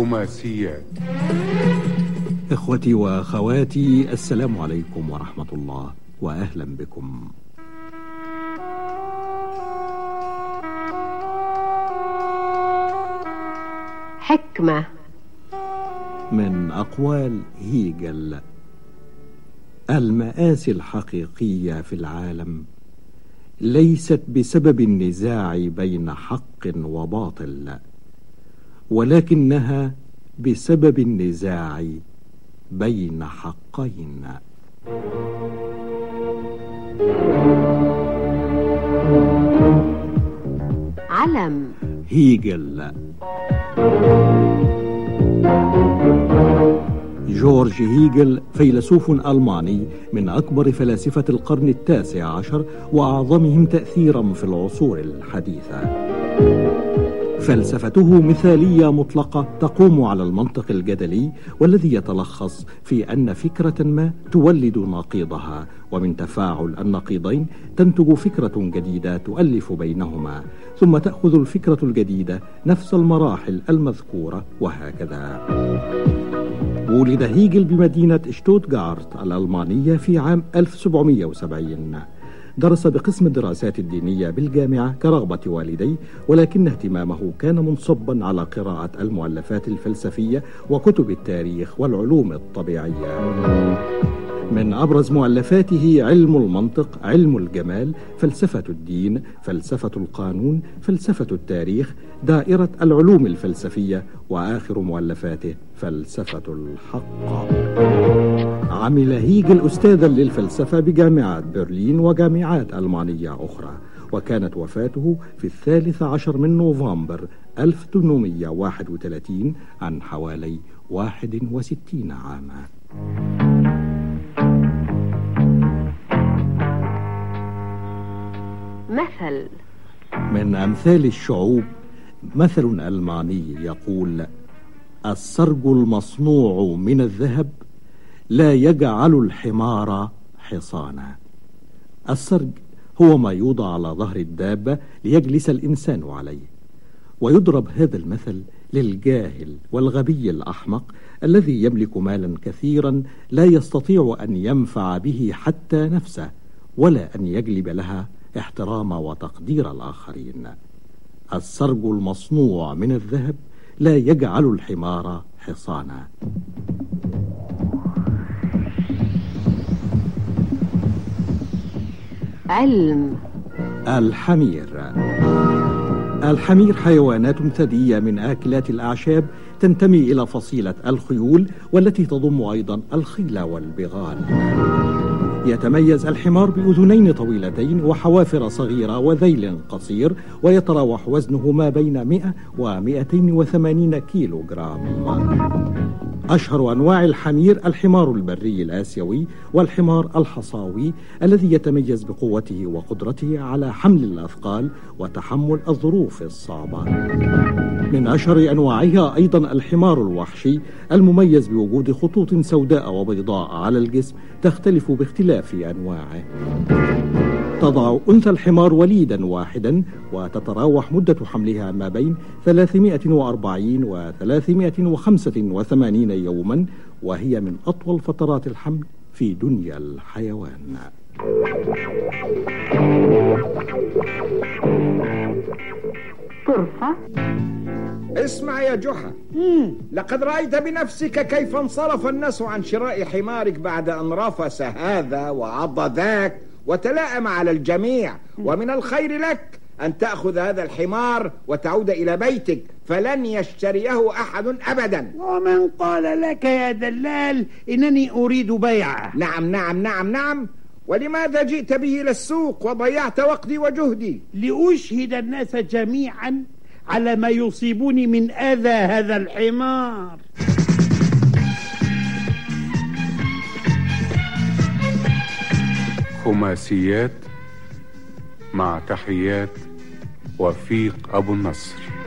خماسيات إخوتي وأخواتي السلام عليكم ورحمة الله وأهلا بكم. حكمة. من أقوال هيجل المآسي الحقيقية في العالم ليست بسبب النزاع بين حق وباطل. ولكنها بسبب النزاع بين حقين. علم. هيجل. جورج هيجل فيلسوف ألماني من أكبر فلاسفة القرن التاسع عشر وأعظمهم تأثيرا في العصور الحديثة. فلسفته مثالية مطلقة تقوم على المنطق الجدلي والذي يتلخص في أن فكرة ما تولد نقيضها ومن تفاعل النقيضين تنتج فكرة جديدة تؤلف بينهما ثم تأخذ الفكرة الجديدة نفس المراحل المذكورة وهكذا. ولد هيجل بمدينة شتوتغارت الألمانية في عام 1770 درس بقسم الدراسات الدينية بالجامعة كرغبة والديه ولكن اهتمامه كان منصبا على قراءة المؤلفات الفلسفية وكتب التاريخ والعلوم الطبيعية. من أبرز مؤلفاته علم المنطق علم الجمال فلسفة الدين فلسفة القانون فلسفة التاريخ دائرة العلوم الفلسفية وآخر مؤلفاته فلسفة الحق. عمل هيجل أستاذا للفلسفة بجامعات برلين وجامعات ألمانية أخرى وكانت وفاته في الثالث عشر من نوفمبر 1831 عن حوالي 61 عاما. مثل. من أمثال الشعوب مثل ألماني يقول السرج المصنوع من الذهب لا يجعل الحمار حصانا. السرج هو ما يوضع على ظهر الدابة ليجلس الإنسان عليه ويضرب هذا المثل للجاهل والغبي الأحمق الذي يملك مالا كثيرا لا يستطيع أن ينفع به حتى نفسه ولا أن يجلب لها احترام وتقدير الآخرين. السرج المصنوع من الذهب لا يجعل الحمار حصانا. علم. الحمير. الحمير حيوانات ثدية من آكلات الأعشاب تنتمي إلى فصيلة الخيول والتي تضم أيضا الخيل والبغال. يتميز الحمار بأذنين طويلتين وحوافر صغيرة وذيل قصير ويتراوح وزنه ما بين 100 و 280 كيلو جرام أشهر أنواع الحمير الحمار البري الآسيوي والحمار الحصاوي الذي يتميز بقوته وقدرته على حمل الأثقال وتحمل الظروف الصعبة. من أشهر أنواعها أيضا الحمار الوحشي المميز بوجود خطوط سوداء وبيضاء على الجسم تختلف باختلاف أنواعه. تضع أنثى الحمار وليدا واحدا وتتراوح مدة حملها ما بين 340 و 385 يوما وهي من أطول فترات الحمل في دنيا الحيوان. طرفة اسمع يا جحا. لقد رأيت بنفسك كيف انصرف الناس عن شراء حمارك بعد أن رفس هذا وعض ذاك وتلائم على الجميع ومن الخير لك أن تأخذ هذا الحمار وتعود إلى بيتك فلن يشتريه أحد أبدا. ومن قال لك يا دلال إنني أريد بيعه. نعم نعم نعم نعم. ولماذا جئت به إلى السوق وضيعت وقتي وجهدي؟ لأشهد الناس جميعا على ما يصيبني من أذى هذا الحمار. خماسيات مع تحيات وفيق أبو النصر.